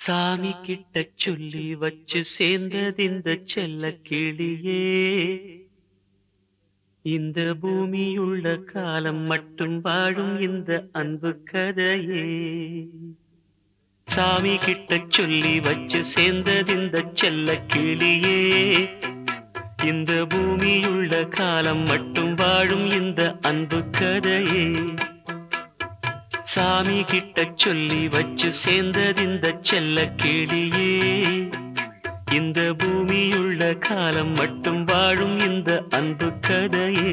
சாமி கிட்ட சொல்லி வச்சு சேர்ந்தது இந்த செல்ல கிளியே. இந்த பூமியுள்ள காலம் மட்டும் வாழும் இந்த அன்பு கதையே. சாமி கிட்ட சொல்லி வச்சு சேர்ந்தது இந்த செல்ல கிளியே. இந்த பூமியுள்ள காலம் மட்டும் வாழும் இந்த அன்பு கதையே. சாமி கிட்ட சொல்லி வச்சு சேர்ந்தது இந்த செல்ல கிளியே இந்த பூமியுள்ள காலம் மட்டும் வாழும் இந்த அன்பு கதையே.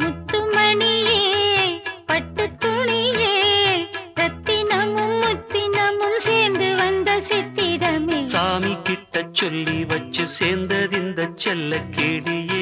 முத்துமணியே பட்டுத் துணியே ரத்தினமும் முத்தினமும் சேர்ந்து வந்த சித்திரமே. சாமி கிட்ட சொல்லி வச்சு சேர்ந்தது இந்த செல்ல கிளியே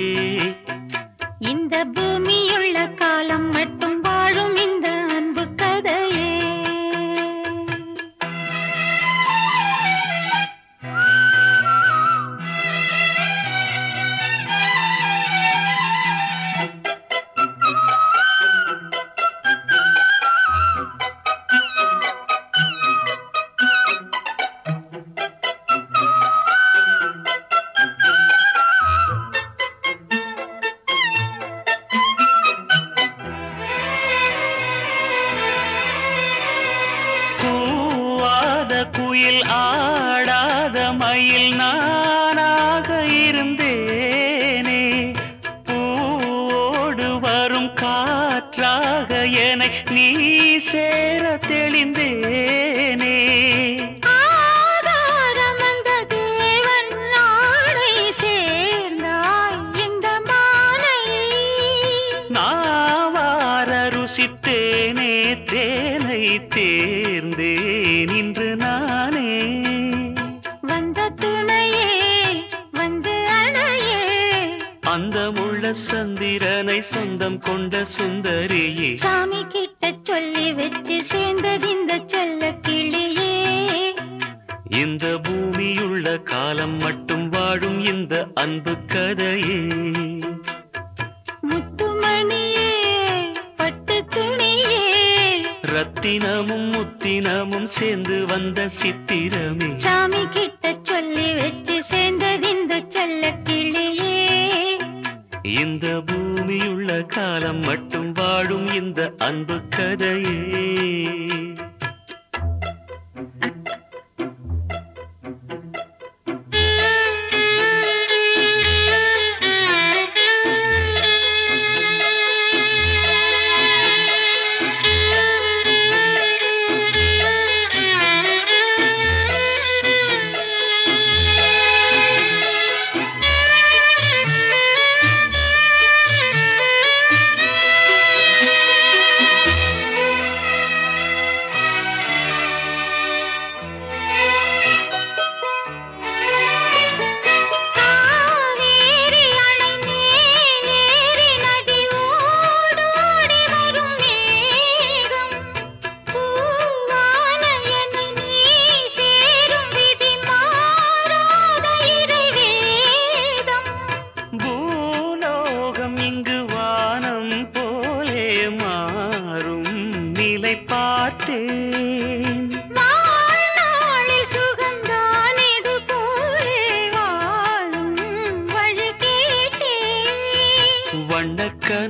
குயில் ஆடாத மயில் நானாக இருந்தேனே. பூவோடு வரும் காற்றாக என நீ சேர தெளிந்தேனே. ஆதாரம் வந்த தேவன் சொந்தம் கொண்ட சுந்தரியே. சாமி கிட்ட சொல்லி வச்சு சேர்ந்தது இந்த செல்ல கிளியே. இந்த பூமியுள்ள காலம் மட்டும் வாழும் இந்த அன்பு கதையே. முத்துமணியே பட்டு துணியே. ரத்தினமும் முத்தினமும் சேர்ந்து வந்த சித்திரமே. சாமி கிட்ட சொல்லி வச்சு சேர்ந்தது இந்த செல்ல கிளியே. இந்த பூமியுள்ள காலம் மட்டும் வாழும் இந்த அன்பு கதையே.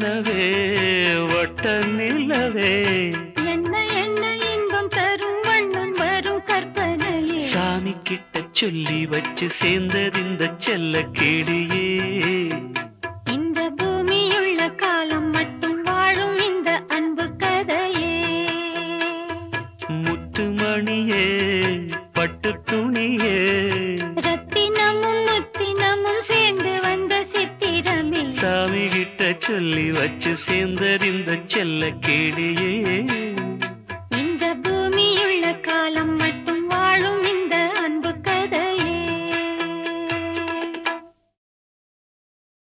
வண்ணக்கனவே வட்ட நிலவே. என்ன என்ன இன்பம் தரும் வண்ணம் வரும் கற்பனையே. சாமி கிட்ட சொல்லி வச்சு சேர்ந்தது இந்த செல்ல கிளியே சொல்லி வச்சு சேர்ந்தறிந்த செல்ல கிளியே